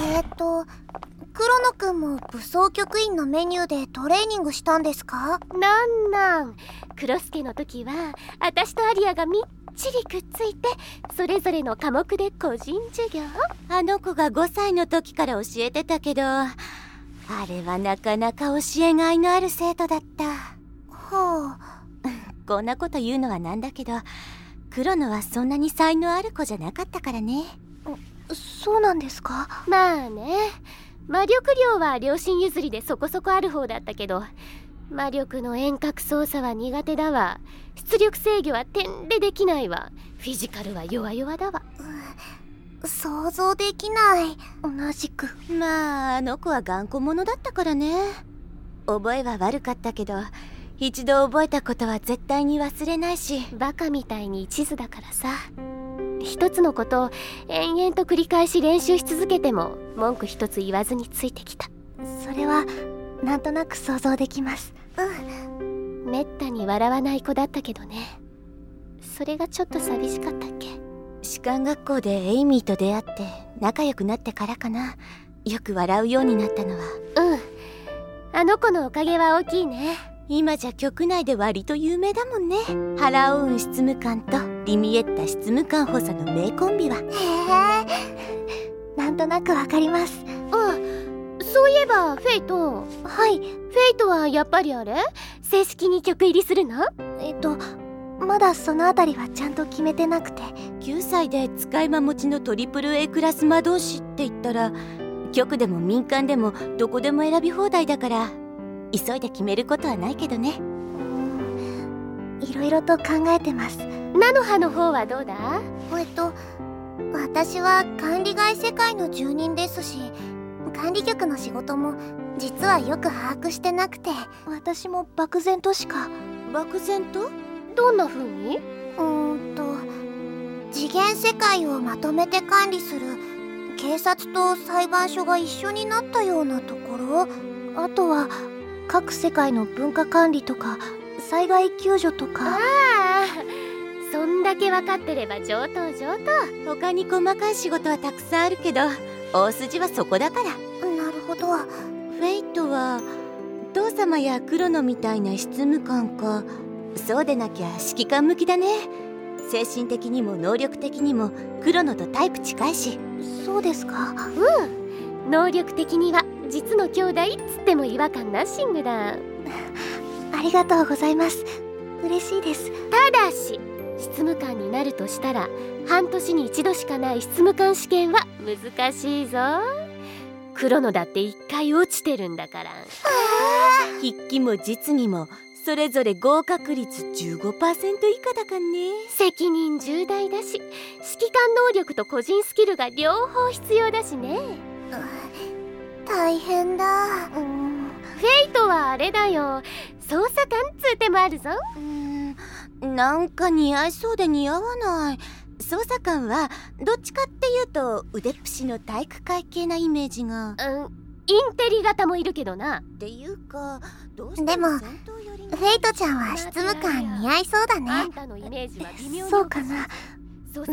えー、っと黒野くんも武装局員のメニューでトレーニングしたんですか？なんなん。黒助の時は私とアリアがみっちりくっついてそれぞれの科目で個人授業？あの子が5歳の時から教えてたけどあれはなかなか教えがいのある生徒だった。はあ。こんなこと言うのはなんだけど黒野はそんなに才能ある子じゃなかったからねそうなんですか？まあね。魔力量は両親譲りでそこそこある方だったけど魔力の遠隔操作は苦手だわ。出力制御は点でできないわ。フィジカルは弱々だわ。想像できない。同じく。まああの子は頑固者だったからね。覚えは悪かったけど一度覚えたことは絶対に忘れないし。バカみたいに一途だからさ一つのことを延々と繰り返し練習し続けても文句一つ言わずについてきた。それはなんとなく想像できます。めったに笑わない子だったけどね。それがちょっと寂しかったっけ。士官学校でエイミーと出会って仲良くなってからかな。よく笑うようになったのは。うん。あの子のおかげは大きいね。今じゃ局内で割と有名だもんね。ハラオウン執務官とリミエッタ執務官補佐の名コンビは。へえなんとなくわかります。あそういえばフェイト。はい。フェイトはやっぱりあれ？正式に局入りするの？えっとまだそのあたりはちゃんと決めてなくて。9歳で使い魔持ちのトリプル A クラス魔導士って言ったら局でも民間でもどこでも選び放題だから急いで決めることはないけどね。いろいろと考えてます菜の葉の方はどうだ？えっと私は管理外世界の住人ですし管理局の仕事も実はよく把握してなくて。私も漠然としか。漠然と？どんな風に？うーんと次元世界をまとめて管理する警察と裁判所が一緒になったようなところ？あとは各世界の文化管理とか災害救助とか。ああだけ分かってれば上等上等。他に細かい仕事はたくさんあるけど大筋はそこだから。なるほど。フェイトは父様や黒野みたいな執務官か。そうでなきゃ指揮官向きだね。精神的にも能力的にも黒野とタイプ近いし。そうですか。うん。能力的には実の兄弟っつっても違和感ナッシングだ。ありがとうございます。嬉しいです。ただし執務官になるとしたら半年に一度しかない執務官試験は難しいぞ。黒野だって一回落ちてるんだから。筆記も実技もそれぞれ合格率15%以下だかんね。責任重大だし指揮官能力と個人スキルが両方必要だしね。大変だ。うん。フェイトはあれだよ。捜査官つう手もあるぞ。うーんなんか似合いそうで似合わない。捜査官はどっちかっていうと腕っぷしの体育会系なイメージが。うんインテリ型もいるけどな。っていうかどうしてでもフェイトちゃんは執務官似合いそうだあねそうかな。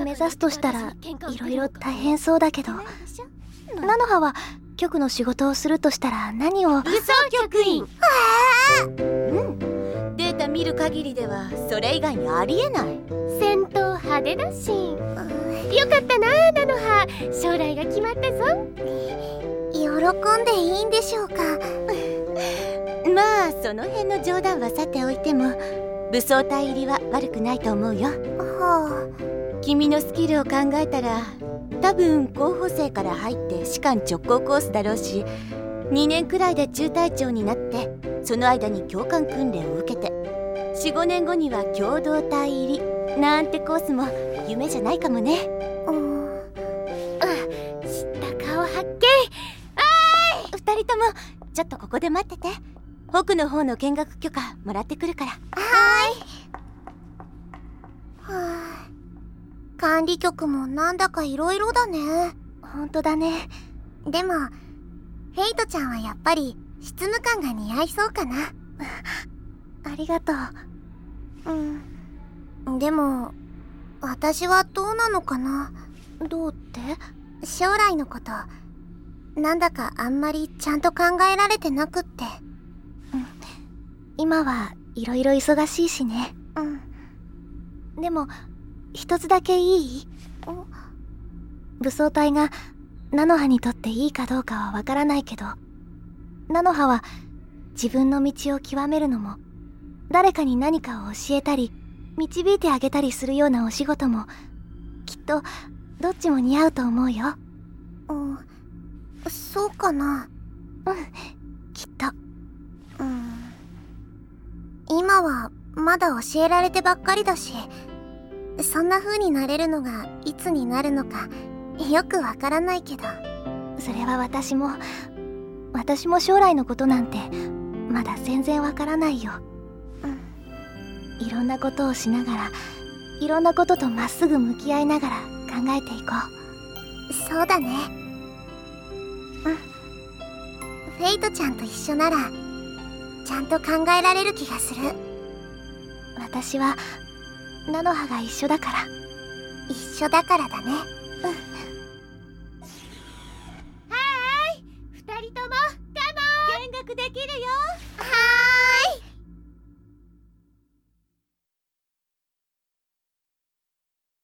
目指すとしたらいろい。ろ大変そうだけど。菜の葉は局の仕事をするとしたら何を？武装局員限りではそれ以外にありえない。戦闘派手だし。よかったな菜の葉。将来が決まったぞ。喜んでいいんでしょうか？まあその辺の冗談はさておいても武装隊入りは悪くないと思うよ。は君のスキルを考えたら多分候補生から入って士官直行コースだろうし2年くらいで中隊長になってその間に教官訓練を受けて45年後には共同隊入り。なんてコースも夢じゃないかもね。あうん知った顔発見。2人ともちょっとここで待ってて。北の方の見学許可もらってくるから。はあ管理局もなんだかいろいろだね。ほんとだね。でもフェイトちゃんはやっぱり執務官が似合いそうかなありがとう。うん。でも私はどうなのかな？どうって？将来のこと。なんだかあんまりちゃんと考えられてなくって。うん。今はいろいろ忙しいしね。うん。でも一つだけいい？武装隊が菜の葉にとっていいかどうかはわからないけど。菜の葉は自分の道を極めるのも誰かに何かを教えたり導いてあげたりするようなお仕事もきっとどっちも似合うと思うよ。うんそうかな。うんきっと。うん。今はまだ教えられてばっかりだしそんな風になれるのがいつになるのかよくわからないけど。それは私も私も将来のことなんてまだ全然わからないよ。うんいろんなことをしながらいろんなこととまっすぐ向き合いながら考えていこそうだね。うん。フェイトちゃんと一緒ならちゃんと考えられる気がする。う私は菜の葉が一緒だから。一緒だからだね。うん